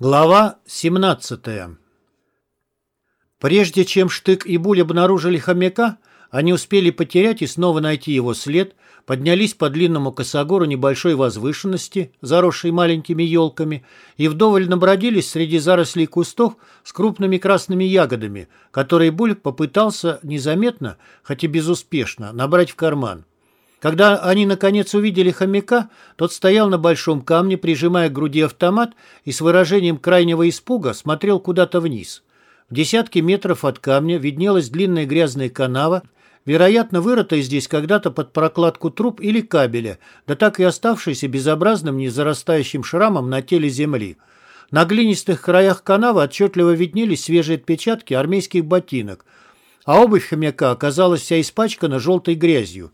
Глава 17 Прежде чем Штык и Буль обнаружили хомяка, они успели потерять и снова найти его след, поднялись по длинному косогору небольшой возвышенности, заросшей маленькими елками, и вдоволь набродились среди зарослей кустов с крупными красными ягодами, которые Буль попытался незаметно, хотя безуспешно, набрать в карман. Когда они, наконец, увидели хомяка, тот стоял на большом камне, прижимая к груди автомат и с выражением крайнего испуга смотрел куда-то вниз. В десятке метров от камня виднелась длинная грязная канава, вероятно, вырытая здесь когда-то под прокладку труб или кабеля, да так и оставшаяся безобразным незарастающим шрамом на теле земли. На глинистых краях канавы отчетливо виднелись свежие отпечатки армейских ботинок, а обувь хомяка оказалась вся испачкана желтой грязью.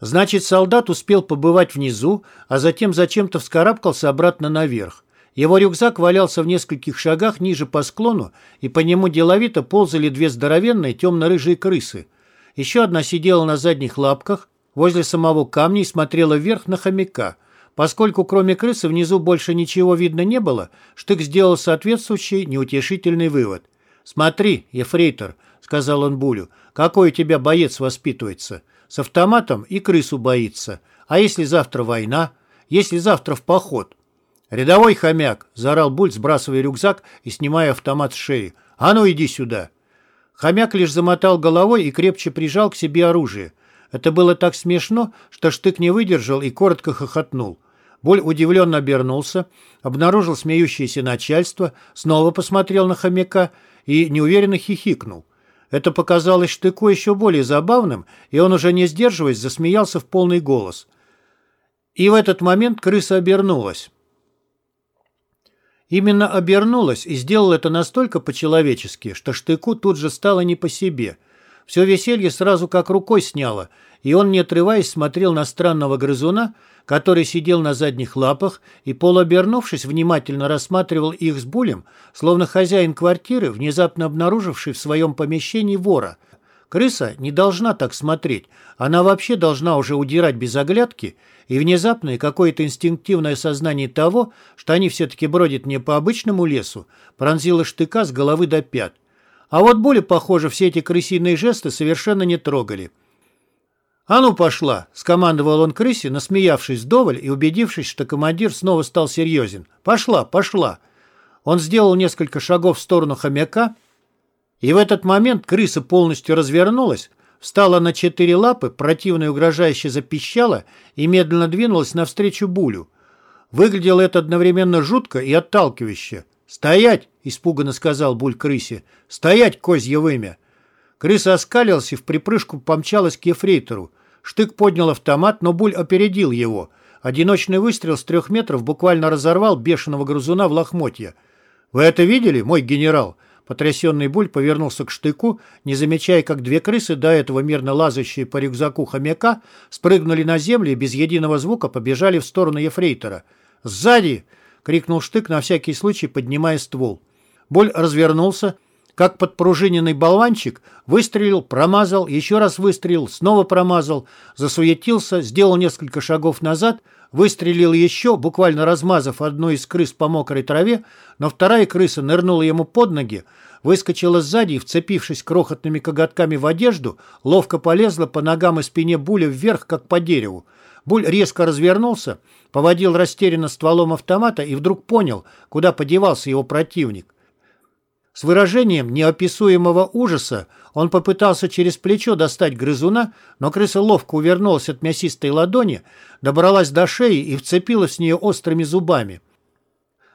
Значит, солдат успел побывать внизу, а затем зачем-то вскарабкался обратно наверх. Его рюкзак валялся в нескольких шагах ниже по склону, и по нему деловито ползали две здоровенные темно-рыжие крысы. Еще одна сидела на задних лапках возле самого камня и смотрела вверх на хомяка. Поскольку кроме крысы внизу больше ничего видно не было, Штык сделал соответствующий неутешительный вывод. «Смотри, ефрейтор», — сказал он Булю, — «какой у тебя боец воспитывается». С автоматом и крысу боится. А если завтра война? Если завтра в поход? «Рядовой хомяк!» – заорал Буль, сбрасывая рюкзак и снимая автомат с шеи. «А ну, иди сюда!» Хомяк лишь замотал головой и крепче прижал к себе оружие. Это было так смешно, что Штык не выдержал и коротко хохотнул. Буль удивленно обернулся, обнаружил смеющееся начальство, снова посмотрел на хомяка и неуверенно хихикнул. Это показалось Штыку еще более забавным, и он, уже не сдерживаясь, засмеялся в полный голос. И в этот момент крыса обернулась. Именно обернулась и сделала это настолько по-человечески, что Штыку тут же стало не по себе. Все веселье сразу как рукой сняло, и он, не отрываясь, смотрел на странного грызуна, который сидел на задних лапах и, полуобернувшись, внимательно рассматривал их с булем, словно хозяин квартиры, внезапно обнаруживший в своем помещении вора. Крыса не должна так смотреть, она вообще должна уже удирать без оглядки, и внезапное какое-то инстинктивное сознание того, что они все-таки бродят не по обычному лесу, пронзило штыка с головы до пят. А вот боли, похоже, все эти крысиные жесты совершенно не трогали. «А ну пошла!» – скомандовал он крысе, насмеявшись вдоволь и убедившись, что командир снова стал серьезен. «Пошла, пошла!» Он сделал несколько шагов в сторону хомяка, и в этот момент крыса полностью развернулась, встала на четыре лапы, противно и угрожающе запищала и медленно двинулась навстречу Булю. Выглядело это одновременно жутко и отталкивающе. «Стоять!» – испуганно сказал Буль крысе. «Стоять, козье вымя!» Крыса оскалилась и в припрыжку помчалась к ефрейтору. Штык поднял автомат, но Буль опередил его. Одиночный выстрел с трех метров буквально разорвал бешеного грызуна в лохмотья. «Вы это видели, мой генерал?» Потрясенный Буль повернулся к штыку, не замечая, как две крысы, до этого мирно лазающие по рюкзаку хомяка, спрыгнули на землю и без единого звука побежали в сторону ефрейтора. «Сзади!» — крикнул штык, на всякий случай поднимая ствол. Буль развернулся, как подпружиненный болванчик, выстрелил, промазал, еще раз выстрелил, снова промазал, засуетился, сделал несколько шагов назад, выстрелил еще, буквально размазав одну из крыс по мокрой траве, но вторая крыса нырнула ему под ноги, выскочила сзади и, вцепившись крохотными коготками в одежду, ловко полезла по ногам и спине Буля вверх, как по дереву. Буль резко развернулся, поводил растерянно стволом автомата и вдруг понял, куда подевался его противник. С выражением неописуемого ужаса он попытался через плечо достать грызуна, но крыса ловко увернулась от мясистой ладони, добралась до шеи и вцепилась в нее острыми зубами.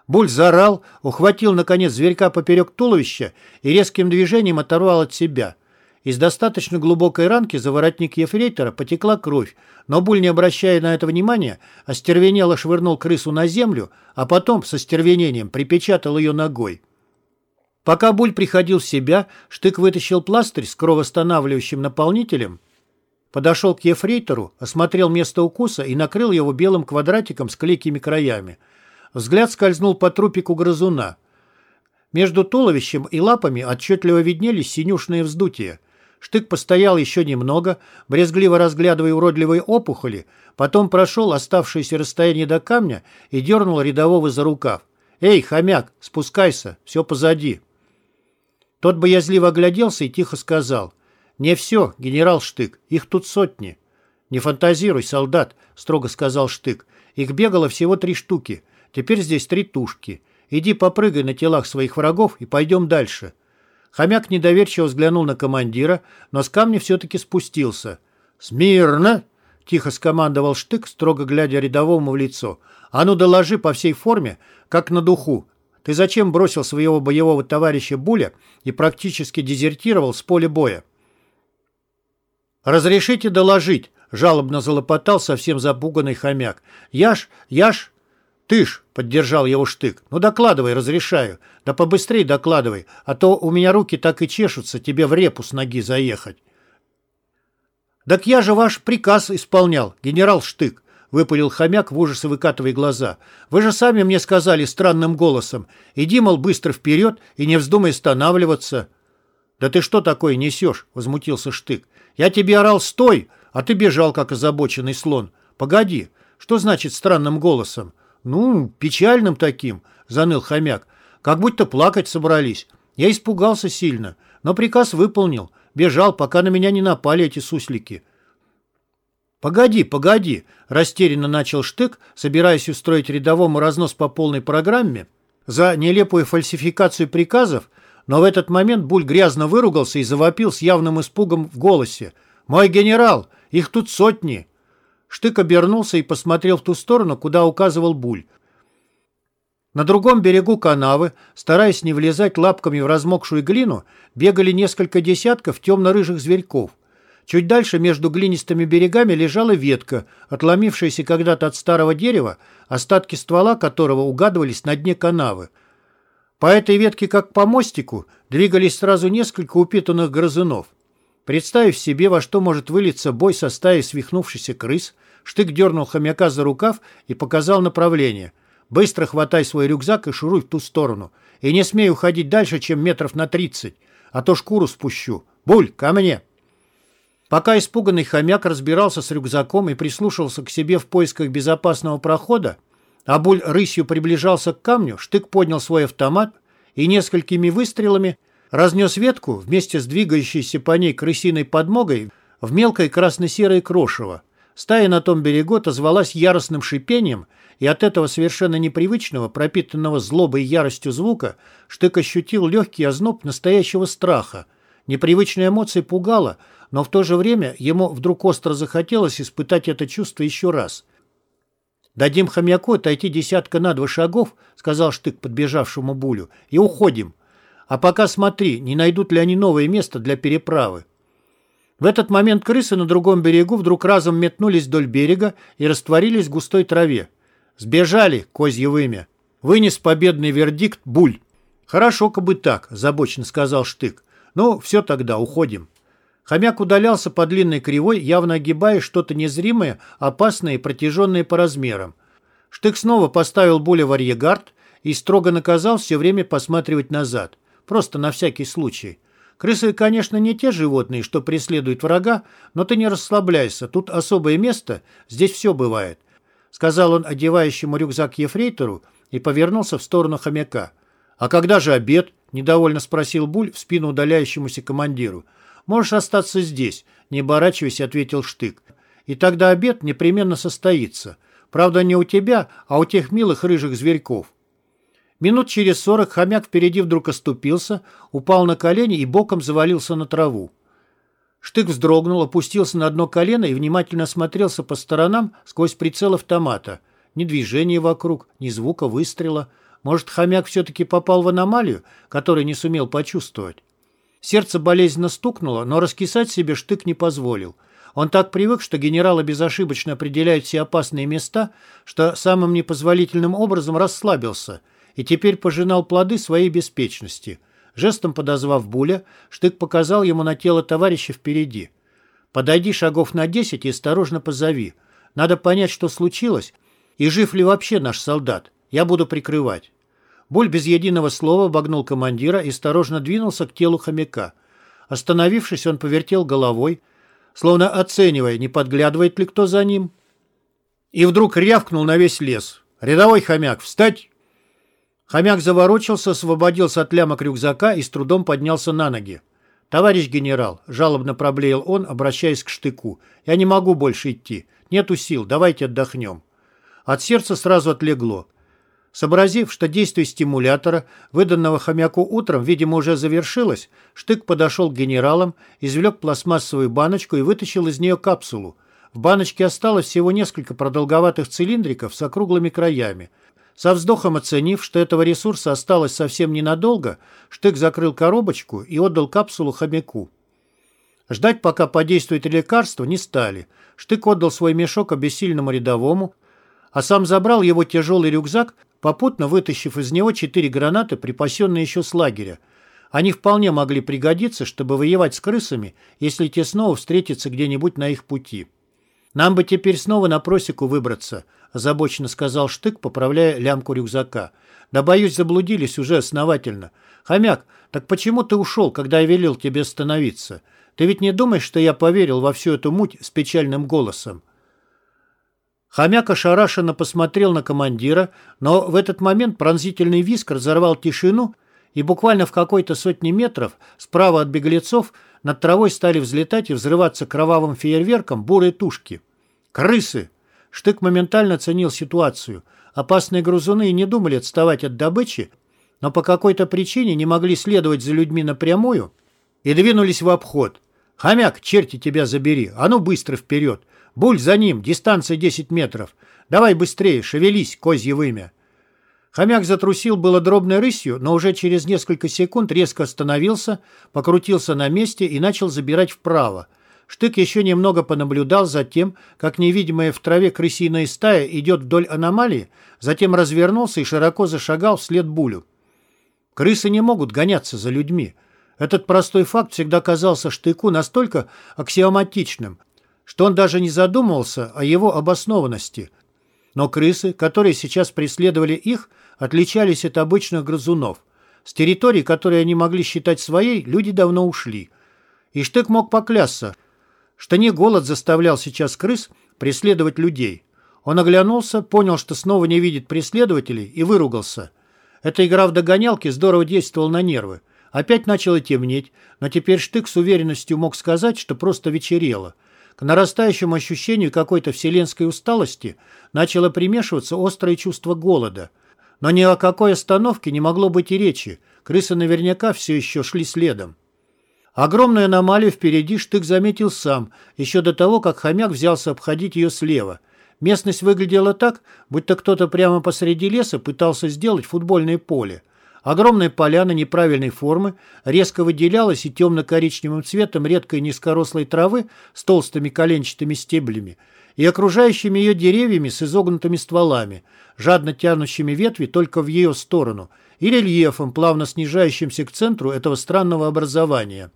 Буль заорал, ухватил, наконец, зверька поперек туловища и резким движением оторвал от себя. Из достаточно глубокой ранки за воротник ефрейтора потекла кровь, но Буль, не обращая на это внимания, остервенело швырнул крысу на землю, а потом со стервенением припечатал ее ногой. Пока Буль приходил в себя, Штык вытащил пластырь с кровоостанавливающим наполнителем, подошел к ефрейтору, осмотрел место укуса и накрыл его белым квадратиком с клейкими краями. Взгляд скользнул по трупику грызуна. Между туловищем и лапами отчетливо виднелись синюшные вздутия. Штык постоял еще немного, брезгливо разглядывая уродливые опухоли, потом прошел оставшееся расстояние до камня и дернул рядового за рукав. «Эй, хомяк, спускайся, все позади». Тот боязливо огляделся и тихо сказал. «Не все, генерал Штык, их тут сотни». «Не фантазируй, солдат», — строго сказал Штык. «Их бегало всего три штуки. Теперь здесь три тушки. Иди попрыгай на телах своих врагов и пойдем дальше». Хомяк недоверчиво взглянул на командира, но с камня все-таки спустился. «Смирно!» — тихо скомандовал Штык, строго глядя рядовому в лицо. «А ну доложи по всей форме, как на духу. Ты зачем бросил своего боевого товарища Буля и практически дезертировал с поля боя?» «Разрешите доложить», — жалобно залопотал совсем запуганный хомяк. «Яш, Яш, ты ж», — поддержал его Штык. «Ну докладывай, разрешаю. Да побыстрей докладывай, а то у меня руки так и чешутся тебе в репу с ноги заехать». «Так я же ваш приказ исполнял, генерал Штык», — выпалил хомяк в ужасе выкатывая глаза. «Вы же сами мне сказали странным голосом. Иди, мол, быстро вперед и не вздумай останавливаться». «Да ты что такое несешь?» — возмутился Штык. «Я тебе орал «стой», а ты бежал, как озабоченный слон. Погоди, что значит странным голосом?» «Ну, печальным таким», — заныл хомяк. «Как будто плакать собрались. Я испугался сильно, но приказ выполнил. Бежал, пока на меня не напали эти суслики. «Погоди, погоди!» – растерянно начал Штык, собираясь устроить рядовому разнос по полной программе за нелепую фальсификацию приказов, но в этот момент Буль грязно выругался и завопил с явным испугом в голосе. «Мой генерал! Их тут сотни!» Штык обернулся и посмотрел в ту сторону, куда указывал Буль. На другом берегу канавы, стараясь не влезать лапками в размокшую глину, бегали несколько десятков темно-рыжих зверьков. Чуть дальше между глинистыми берегами лежала ветка, отломившаяся когда-то от старого дерева, остатки ствола которого угадывались на дне канавы. По этой ветке, как по мостику, двигались сразу несколько упитанных грызунов. Представив себе, во что может вылиться бой со стаей свихнувшихся крыс, Штык дернул хомяка за рукав и показал направление – Быстро хватай свой рюкзак и шуруй в ту сторону. И не смей уходить дальше, чем метров на тридцать, а то шкуру спущу. Буль, ко мне!» Пока испуганный хомяк разбирался с рюкзаком и прислушивался к себе в поисках безопасного прохода, а Буль рысью приближался к камню, Штык поднял свой автомат и несколькими выстрелами разнес ветку вместе с двигающейся по ней крысиной подмогой в мелкое красно-серое крошево. Стая на том берегу отозвалась яростным шипением – и от этого совершенно непривычного, пропитанного злобой и яростью звука, Штык ощутил легкий озноб настоящего страха. Непривычная эмоция пугала, но в то же время ему вдруг остро захотелось испытать это чувство еще раз. «Дадим хомяку отойти десятка на два шагов», — сказал Штык подбежавшему Булю, — «и уходим. А пока смотри, не найдут ли они новое место для переправы». В этот момент крысы на другом берегу вдруг разом метнулись вдоль берега и растворились в густой траве. «Сбежали, козье вымя!» Вынес победный вердикт Буль. «Хорошо, бы так», — забочно сказал Штык. «Ну, все тогда, уходим». Хомяк удалялся по длинной кривой, явно огибая что-то незримое, опасное и протяженное по размерам. Штык снова поставил Буля в арьегард и строго наказал все время посматривать назад. Просто на всякий случай. Крысы, конечно, не те животные, что преследуют врага, но ты не расслабляйся, тут особое место, здесь все бывает сказал он одевающему рюкзак ефрейтору и повернулся в сторону хомяка. «А когда же обед?» – недовольно спросил Буль в спину удаляющемуся командиру. «Можешь остаться здесь», – не оборачиваясь, ответил Штык. «И тогда обед непременно состоится. Правда, не у тебя, а у тех милых рыжих зверьков». Минут через сорок хомяк впереди вдруг оступился, упал на колени и боком завалился на траву. Штык вздрогнул, опустился на одно колено и внимательно осмотрелся по сторонам сквозь прицел автомата. Ни движения вокруг, ни звука выстрела. Может, хомяк все-таки попал в аномалию, которую не сумел почувствовать? Сердце болезненно стукнуло, но раскисать себе Штык не позволил. Он так привык, что генералы безошибочно определяют все опасные места, что самым непозволительным образом расслабился и теперь пожинал плоды своей беспечности – Жестом подозвав Буля, Штык показал ему на тело товарища впереди. «Подойди шагов на десять и осторожно позови. Надо понять, что случилось, и жив ли вообще наш солдат. Я буду прикрывать». Буль без единого слова обогнул командира и осторожно двинулся к телу хомяка. Остановившись, он повертел головой, словно оценивая, не подглядывает ли кто за ним. И вдруг рявкнул на весь лес. «Рядовой хомяк, встать!» Хомяк заворочился, освободился от лямок рюкзака и с трудом поднялся на ноги. «Товарищ генерал», — жалобно проблеял он, обращаясь к штыку, — «я не могу больше идти. Нету сил, давайте отдохнем». От сердца сразу отлегло. Сообразив, что действие стимулятора, выданного хомяку утром, видимо, уже завершилось, Штык подошел к генералам, извлек пластмассовую баночку и вытащил из нее капсулу. В баночке осталось всего несколько продолговатых цилиндриков с округлыми краями. Со вздохом оценив, что этого ресурса осталось совсем ненадолго, Штык закрыл коробочку и отдал капсулу хомяку. Ждать, пока подействует лекарство, не стали. Штык отдал свой мешок обессильному рядовому, а сам забрал его тяжелый рюкзак, попутно вытащив из него четыре гранаты, припасенные еще с лагеря. Они вполне могли пригодиться, чтобы воевать с крысами, если те снова встретятся где-нибудь на их пути. «Нам бы теперь снова на просеку выбраться», – озабоченно сказал Штык, поправляя лямку рюкзака. «Да, боюсь, заблудились уже основательно. Хомяк, так почему ты ушел, когда я велел тебе остановиться? Ты ведь не думаешь, что я поверил во всю эту муть с печальным голосом?» Хомяк ошарашенно посмотрел на командира, но в этот момент пронзительный виск разорвал тишину, и буквально в какой-то сотне метров справа от беглецов над травой стали взлетать и взрываться кровавым фейерверком бурые тушки. «Крысы!» Штык моментально оценил ситуацию. Опасные грузуны и не думали отставать от добычи, но по какой-то причине не могли следовать за людьми напрямую и двинулись в обход. «Хомяк, черти тебя забери! А ну быстро вперед! Буль за ним, дистанция 10 метров. Давай быстрее, шевелись, козье вымя. Хомяк затрусил было дробной рысью, но уже через несколько секунд резко остановился, покрутился на месте и начал забирать вправо. Штык еще немного понаблюдал за тем, как невидимая в траве крысиная стая идет вдоль аномалии, затем развернулся и широко зашагал вслед Булю. Крысы не могут гоняться за людьми. Этот простой факт всегда казался Штыку настолько аксиоматичным, что он даже не задумывался о его обоснованности. Но крысы, которые сейчас преследовали их, отличались от обычных грызунов. С территории, которые они могли считать своей, люди давно ушли. И Штык мог поклясться, что не голод заставлял сейчас крыс преследовать людей. Он оглянулся, понял, что снова не видит преследователей и выругался. Эта игра в догонялки здорово действовала на нервы. Опять начало темнеть, но теперь Штык с уверенностью мог сказать, что просто вечерело – к нарастающему ощущению какой-то вселенской усталости начало примешиваться острое чувство голода. Но ни о какой остановке не могло быть и речи. Крысы наверняка все еще шли следом. Огромную аномалию впереди Штык заметил сам, еще до того, как хомяк взялся обходить ее слева. Местность выглядела так, будто кто-то прямо посреди леса пытался сделать футбольное поле. Огромная поляна неправильной формы резко выделялась и темно-коричневым цветом редкой низкорослой травы с толстыми коленчатыми стеблями и окружающими ее деревьями с изогнутыми стволами, жадно тянущими ветви только в ее сторону, и рельефом, плавно снижающимся к центру этого странного образования.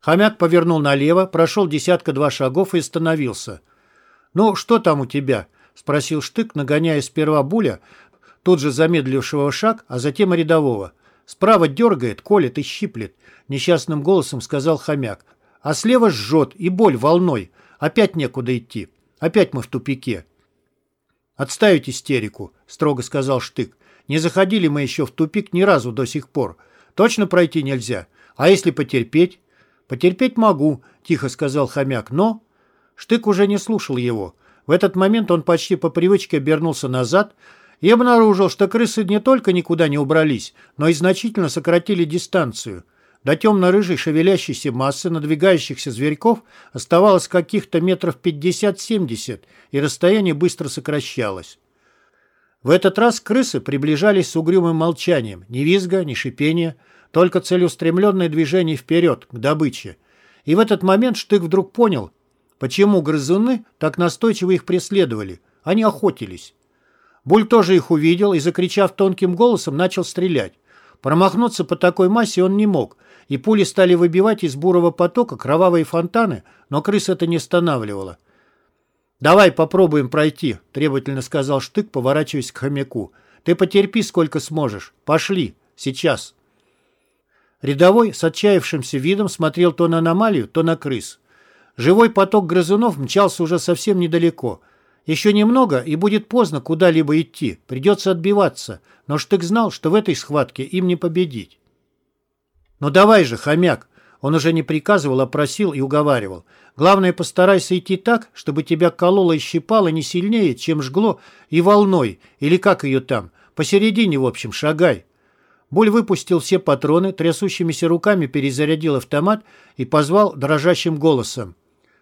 Хомяк повернул налево, прошел десятка-два шагов и остановился. «Ну, что там у тебя?» — спросил Штык, нагоняя сперва Буля, тут же замедлившего шаг, а затем рядового. «Справа дергает, колет и щиплет», — несчастным голосом сказал хомяк. «А слева жжет, и боль волной. Опять некуда идти. Опять мы в тупике». «Отставить истерику», — строго сказал Штык. «Не заходили мы еще в тупик ни разу до сих пор. Точно пройти нельзя. А если потерпеть?» «Потерпеть могу», — тихо сказал хомяк, — «но...» Штык уже не слушал его. В этот момент он почти по привычке обернулся назад, и обнаружил, что крысы не только никуда не убрались, но и значительно сократили дистанцию. До темно-рыжей шевелящейся массы надвигающихся зверьков оставалось каких-то метров 50-70, и расстояние быстро сокращалось. В этот раз крысы приближались с угрюмым молчанием, ни визга, ни шипения, только целеустремленное движение вперед, к добыче. И в этот момент Штык вдруг понял, почему грызуны так настойчиво их преследовали. Они охотились. Буль тоже их увидел и, закричав тонким голосом, начал стрелять. Промахнуться по такой массе он не мог, и пули стали выбивать из бурого потока кровавые фонтаны, но крыс это не останавливало. «Давай попробуем пройти», — требовательно сказал Штык, поворачиваясь к хомяку. «Ты потерпи, сколько сможешь. Пошли. Сейчас». Рядовой с отчаявшимся видом смотрел то на аномалию, то на крыс. Живой поток грызунов мчался уже совсем недалеко — Еще немного, и будет поздно куда-либо идти, придется отбиваться, но Штык знал, что в этой схватке им не победить. «Ну давай же, хомяк!» Он уже не приказывал, а просил и уговаривал. «Главное, постарайся идти так, чтобы тебя кололо и щипало не сильнее, чем жгло и волной, или как ее там, посередине, в общем, шагай». Буль выпустил все патроны, трясущимися руками перезарядил автомат и позвал дрожащим голосом.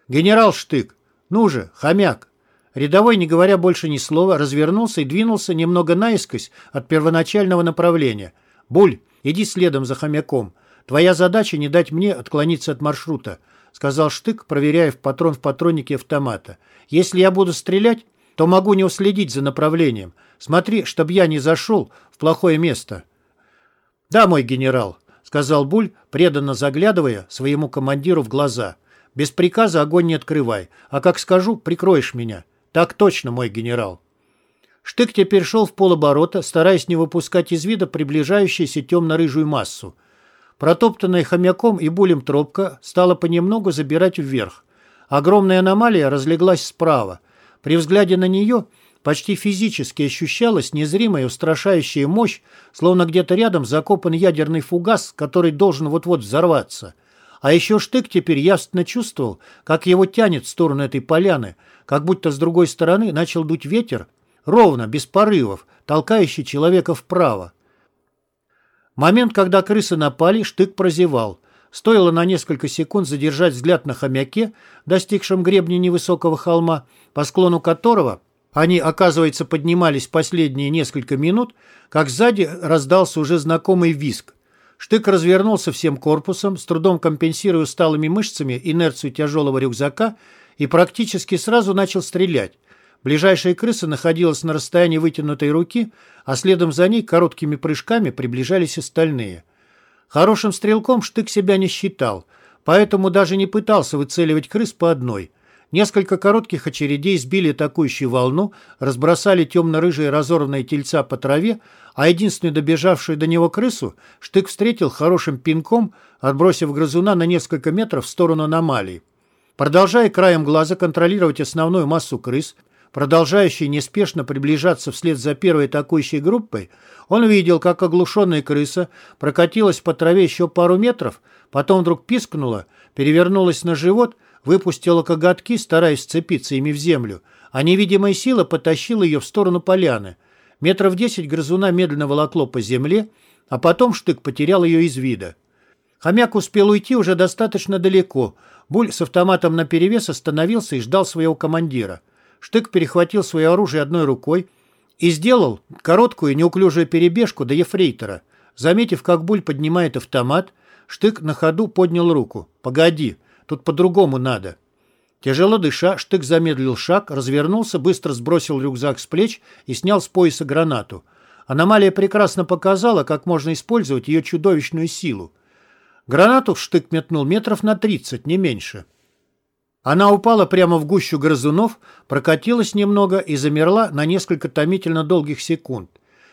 «Генерал Штык! Ну же, хомяк!» Рядовой, не говоря больше ни слова, развернулся и двинулся немного наискось от первоначального направления. «Буль, иди следом за хомяком. Твоя задача не дать мне отклониться от маршрута», сказал Штык, проверяя в патрон в патроннике автомата. «Если я буду стрелять, то могу не уследить за направлением. Смотри, чтобы я не зашел в плохое место». «Да, мой генерал», — сказал Буль, преданно заглядывая своему командиру в глаза. «Без приказа огонь не открывай, а как скажу, прикроешь меня». «Так точно, мой генерал». Штык теперь шел в полоборота, стараясь не выпускать из вида приближающуюся темно-рыжую массу. Протоптанная хомяком и булем тропка стала понемногу забирать вверх. Огромная аномалия разлеглась справа. При взгляде на нее почти физически ощущалась незримая устрашающая мощь, словно где-то рядом закопан ядерный фугас, который должен вот-вот взорваться. А еще Штык теперь явственно чувствовал, как его тянет в сторону этой поляны, как будто с другой стороны начал дуть ветер, ровно, без порывов, толкающий человека вправо. Момент, когда крысы напали, Штык прозевал. Стоило на несколько секунд задержать взгляд на хомяке, достигшем гребня невысокого холма, по склону которого они, оказывается, поднимались последние несколько минут, как сзади раздался уже знакомый виск. Штык развернулся всем корпусом, с трудом компенсируя усталыми мышцами инерцию тяжелого рюкзака и практически сразу начал стрелять. Ближайшая крыса находилась на расстоянии вытянутой руки, а следом за ней короткими прыжками приближались остальные. Хорошим стрелком Штык себя не считал, поэтому даже не пытался выцеливать крыс по одной – Несколько коротких очередей сбили атакующую волну, разбросали темно-рыжие разорванные тельца по траве, а единственную добежавшую до него крысу Штык встретил хорошим пинком, отбросив грызуна на несколько метров в сторону аномалии. Продолжая краем глаза контролировать основную массу крыс, продолжающей неспешно приближаться вслед за первой атакующей группой, он видел, как оглушенная крыса прокатилась по траве еще пару метров, потом вдруг пискнула, перевернулась на живот – выпустила коготки, стараясь сцепиться ими в землю, а невидимая сила потащила ее в сторону поляны. Метров десять грызуна медленно волокло по земле, а потом штык потерял ее из вида. Хомяк успел уйти уже достаточно далеко. Буль с автоматом наперевес остановился и ждал своего командира. Штык перехватил свое оружие одной рукой и сделал короткую неуклюжую перебежку до ефрейтора. Заметив, как Буль поднимает автомат, Штык на ходу поднял руку. «Погоди!» Тут по-другому надо». Тяжело дыша, Штык замедлил шаг, развернулся, быстро сбросил рюкзак с плеч и снял с пояса гранату. Аномалия прекрасно показала, как можно использовать ее чудовищную силу. Гранату Штык метнул метров на тридцать, не меньше. Она упала прямо в гущу грызунов, прокатилась немного и замерла на несколько томительно долгих секунд.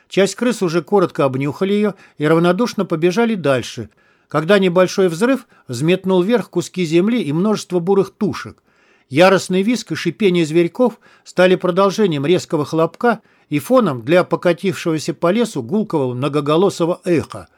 Часть крыс уже коротко обнюхали ее и равнодушно побежали дальше – когда небольшой взрыв взметнул вверх куски земли и множество бурых тушек. Яростный визг и шипение зверьков стали продолжением резкого хлопка и фоном для покатившегося по лесу гулкого многоголосого эха.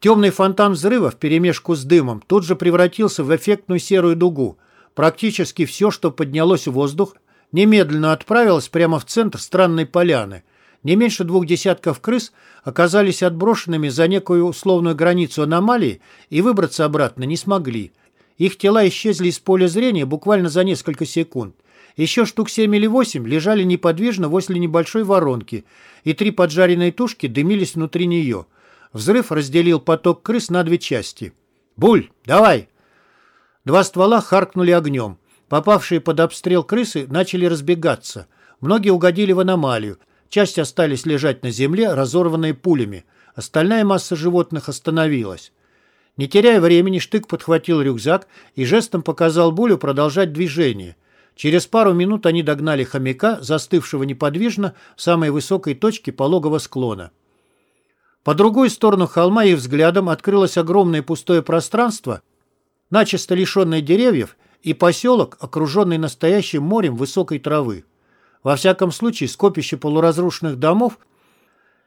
Темный фонтан взрыва вперемешку с дымом тут же превратился в эффектную серую дугу. Практически все, что поднялось в воздух, немедленно отправилось прямо в центр странной поляны – не меньше двух десятков крыс оказались отброшенными за некую условную границу аномалии и выбраться обратно не смогли. Их тела исчезли из поля зрения буквально за несколько секунд. Еще штук семь или восемь лежали неподвижно возле небольшой воронки, и три поджаренные тушки дымились внутри нее. Взрыв разделил поток крыс на две части. «Буль, давай!» Два ствола харкнули огнем. Попавшие под обстрел крысы начали разбегаться. Многие угодили в аномалию. Часть остались лежать на земле, разорванные пулями. Остальная масса животных остановилась. Не теряя времени, Штык подхватил рюкзак и жестом показал Булю продолжать движение. Через пару минут они догнали хомяка, застывшего неподвижно в самой высокой точке пологого склона. По другую сторону холма их взглядом открылось огромное пустое пространство, начисто лишенное деревьев, и поселок, окруженный настоящим морем высокой травы. Во всяком случае, скопище полуразрушенных домов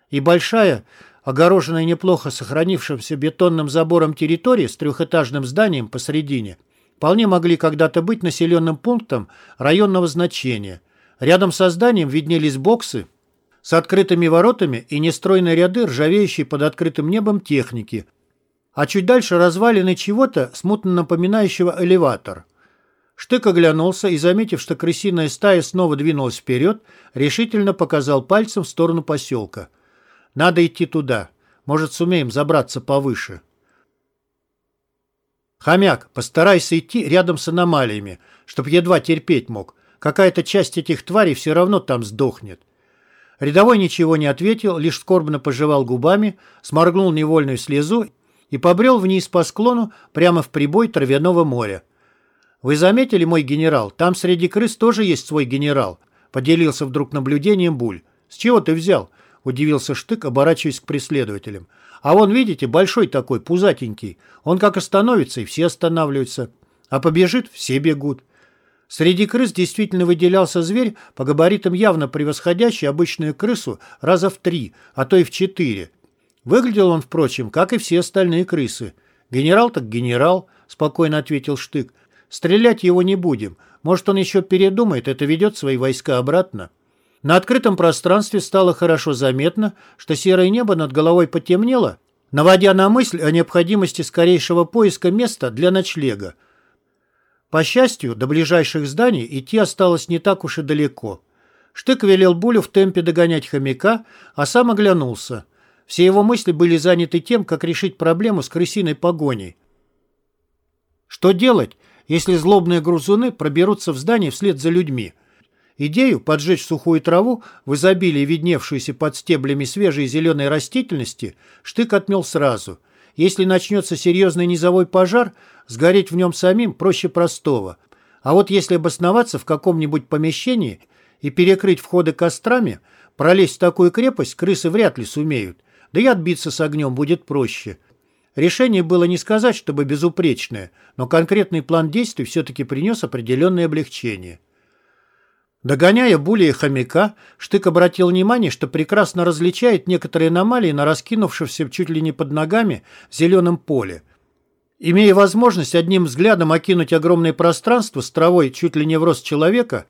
и большая, огороженная неплохо сохранившимся бетонным забором территория с трехэтажным зданием посредине, вполне могли когда-то быть населенным пунктом районного значения. Рядом со зданием виднелись боксы с открытыми воротами и нестройные ряды, ржавеющие под открытым небом техники, а чуть дальше развалины чего-то, смутно напоминающего элеватор. Штык оглянулся и, заметив, что крысиная стая снова двинулась вперед, решительно показал пальцем в сторону поселка. «Надо идти туда. Может, сумеем забраться повыше». «Хомяк, постарайся идти рядом с аномалиями, чтоб едва терпеть мог. Какая-то часть этих тварей все равно там сдохнет». Рядовой ничего не ответил, лишь скорбно пожевал губами, сморгнул невольную слезу и побрел вниз по склону прямо в прибой травяного моря. «Вы заметили, мой генерал, там среди крыс тоже есть свой генерал», поделился вдруг наблюдением Буль. «С чего ты взял?» – удивился Штык, оборачиваясь к преследователям. «А вон, видите, большой такой, пузатенький. Он как остановится, и все останавливаются. А побежит – все бегут». Среди крыс действительно выделялся зверь, по габаритам явно превосходящий обычную крысу раза в три, а то и в четыре. Выглядел он, впрочем, как и все остальные крысы. «Генерал так генерал», – спокойно ответил Штык. Стрелять его не будем. Может, он еще передумает, это ведет свои войска обратно. На открытом пространстве стало хорошо заметно, что серое небо над головой потемнело, наводя на мысль о необходимости скорейшего поиска места для ночлега. По счастью, до ближайших зданий идти осталось не так уж и далеко. Штык велел Булю в темпе догонять хомяка, а сам оглянулся. Все его мысли были заняты тем, как решить проблему с крысиной погоней. Что делать, если злобные грузуны проберутся в здание вслед за людьми. Идею поджечь сухую траву, в изобилии видневшуюся под стеблями свежей зеленой растительности, Штык отмел сразу. Если начнется серьезный низовой пожар, сгореть в нем самим проще простого. А вот если обосноваться в каком-нибудь помещении и перекрыть входы кострами, пролезть в такую крепость крысы вряд ли сумеют. Да и отбиться с огнем будет проще. Решение было не сказать, чтобы безупречное, но конкретный план действий все-таки принес определенное облегчение. Догоняя Буля и хомяка, Штык обратил внимание, что прекрасно различает некоторые аномалии на раскинувшемся чуть ли не под ногами зеленом поле. Имея возможность одним взглядом окинуть огромное пространство с травой чуть ли не в рост человека,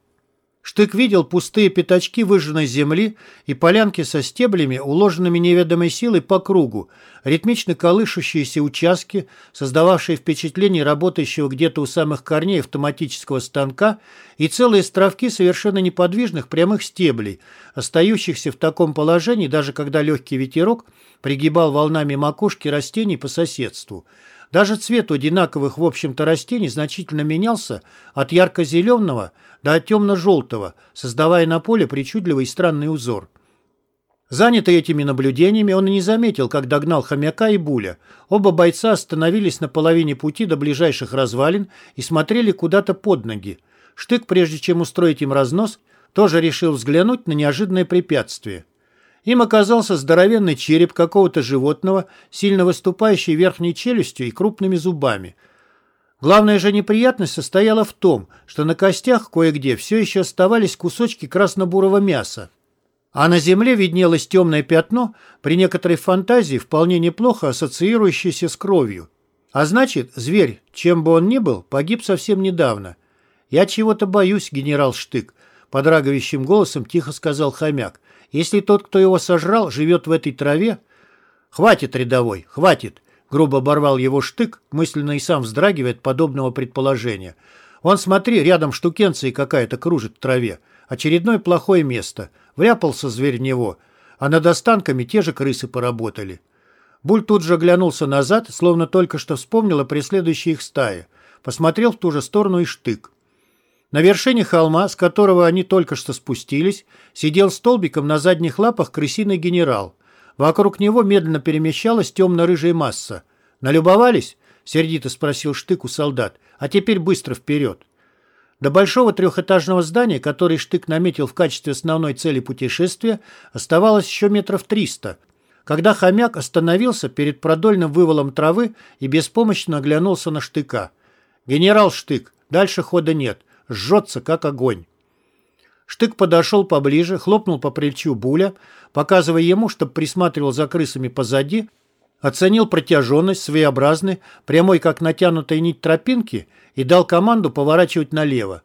Штык видел пустые пятачки выжженной земли и полянки со стеблями, уложенными неведомой силой по кругу, ритмично колышущиеся участки, создававшие впечатление работающего где-то у самых корней автоматического станка, и целые островки совершенно неподвижных прямых стеблей, остающихся в таком положении, даже когда легкий ветерок пригибал волнами макушки растений по соседству – даже цвет у одинаковых, в общем-то, растений значительно менялся от ярко-зеленого до темно-желтого, создавая на поле причудливый и странный узор. Занятый этими наблюдениями, он и не заметил, как догнал хомяка и буля. Оба бойца остановились на половине пути до ближайших развалин и смотрели куда-то под ноги. Штык, прежде чем устроить им разнос, тоже решил взглянуть на неожиданное препятствие. Им оказался здоровенный череп какого-то животного, сильно выступающий верхней челюстью и крупными зубами. Главная же неприятность состояла в том, что на костях кое-где все еще оставались кусочки красно-бурого мяса. А на земле виднелось темное пятно, при некоторой фантазии вполне неплохо ассоциирующееся с кровью. А значит, зверь, чем бы он ни был, погиб совсем недавно. «Я чего-то боюсь, генерал Штык», — подрагивающим голосом тихо сказал хомяк. Если тот, кто его сожрал, живет в этой траве... Хватит, рядовой, хватит, грубо оборвал его штык, мысленно и сам вздрагивает подобного предположения. Вон, смотри, рядом штукенция какая-то кружит в траве. Очередное плохое место. Вряпался зверь в него, а над останками те же крысы поработали. Буль тут же оглянулся назад, словно только что вспомнил о преследующей их стае. Посмотрел в ту же сторону и штык. На вершине холма, с которого они только что спустились, сидел столбиком на задних лапах крысиный генерал. Вокруг него медленно перемещалась темно-рыжая масса. «Налюбовались?» — сердито спросил Штык у солдат. «А теперь быстро вперед». До большого трехэтажного здания, который Штык наметил в качестве основной цели путешествия, оставалось еще метров триста. Когда хомяк остановился перед продольным вывалом травы и беспомощно оглянулся на Штыка. «Генерал Штык, дальше хода нет жжется, как огонь. Штык подошел поближе, хлопнул по плечу Буля, показывая ему, чтобы присматривал за крысами позади, оценил протяженность, своеобразный, прямой как натянутая нить тропинки и дал команду поворачивать налево.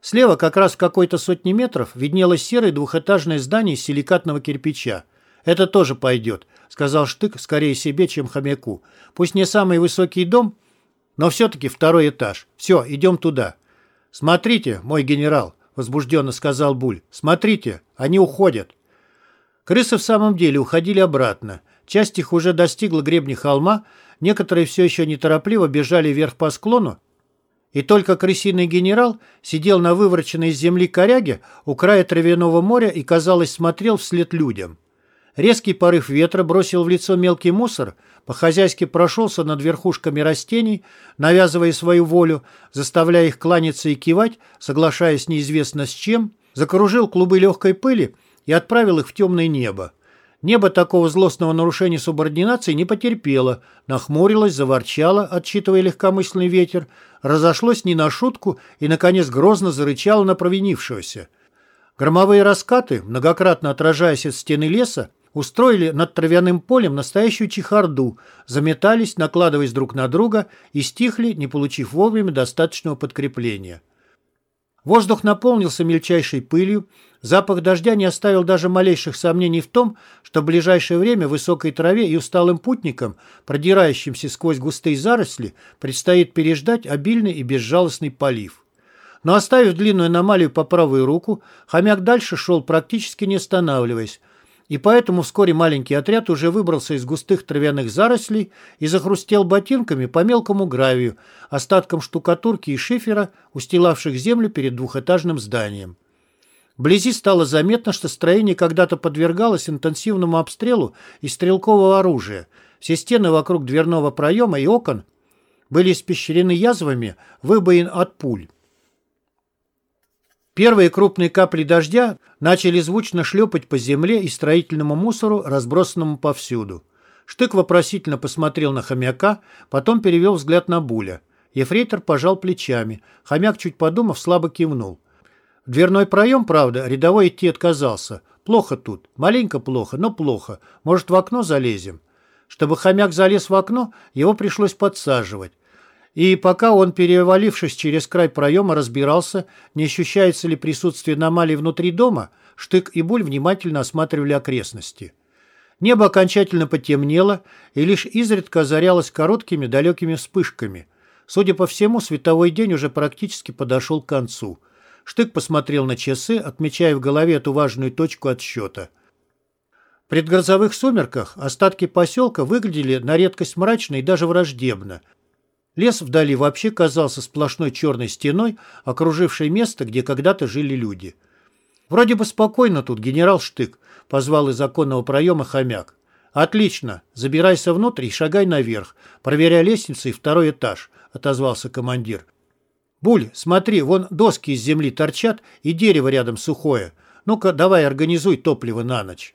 Слева, как раз в какой-то сотни метров, виднелось серое двухэтажное здание из силикатного кирпича. «Это тоже пойдет», — сказал Штык скорее себе, чем хомяку. «Пусть не самый высокий дом, но все-таки второй этаж. Все, идем туда». «Смотрите, мой генерал», — возбужденно сказал Буль. «Смотрите, они уходят». Крысы в самом деле уходили обратно. Часть их уже достигла гребня холма, некоторые все еще неторопливо бежали вверх по склону, и только крысиный генерал сидел на вывороченной из земли коряге у края травяного моря и, казалось, смотрел вслед людям. Резкий порыв ветра бросил в лицо мелкий мусор, по-хозяйски прошелся над верхушками растений, навязывая свою волю, заставляя их кланяться и кивать, соглашаясь неизвестно с чем, закружил клубы легкой пыли и отправил их в темное небо. Небо такого злостного нарушения субординации не потерпело, нахмурилось, заворчало, отчитывая легкомысленный ветер, разошлось не на шутку и, наконец, грозно зарычало на провинившегося. Громовые раскаты, многократно отражаясь от стены леса, устроили над травяным полем настоящую чехарду, заметались, накладываясь друг на друга и стихли, не получив вовремя достаточного подкрепления. Воздух наполнился мельчайшей пылью, запах дождя не оставил даже малейших сомнений в том, что в ближайшее время высокой траве и усталым путникам, продирающимся сквозь густые заросли, предстоит переждать обильный и безжалостный полив. Но оставив длинную аномалию по правую руку, хомяк дальше шел практически не останавливаясь, и поэтому вскоре маленький отряд уже выбрался из густых травяных зарослей и захрустел ботинками по мелкому гравию, остаткам штукатурки и шифера, устилавших землю перед двухэтажным зданием. Вблизи стало заметно, что строение когда-то подвергалось интенсивному обстрелу из стрелкового оружия. Все стены вокруг дверного проема и окон были испещрены язвами выбоин от пуль. Первые крупные капли дождя начали звучно шлепать по земле и строительному мусору, разбросанному повсюду. Штык вопросительно посмотрел на хомяка, потом перевел взгляд на Буля. Ефрейтор пожал плечами. Хомяк, чуть подумав, слабо кивнул. В дверной проем, правда, рядовой идти отказался. Плохо тут. Маленько плохо, но плохо. Может, в окно залезем? Чтобы хомяк залез в окно, его пришлось подсаживать. И пока он, перевалившись через край проема, разбирался, не ощущается ли присутствие аномалий внутри дома, Штык и Буль внимательно осматривали окрестности. Небо окончательно потемнело и лишь изредка озарялось короткими далекими вспышками. Судя по всему, световой день уже практически подошел к концу. Штык посмотрел на часы, отмечая в голове эту важную точку отсчета. В предгрозовых сумерках остатки поселка выглядели на редкость мрачно и даже враждебно – Лес вдали вообще казался сплошной черной стеной, окружившей место, где когда-то жили люди. «Вроде бы спокойно тут, генерал Штык», — позвал из оконного проема хомяк. «Отлично. Забирайся внутрь и шагай наверх. Проверяй лестницу и второй этаж», — отозвался командир. «Буль, смотри, вон доски из земли торчат и дерево рядом сухое. Ну-ка, давай организуй топливо на ночь».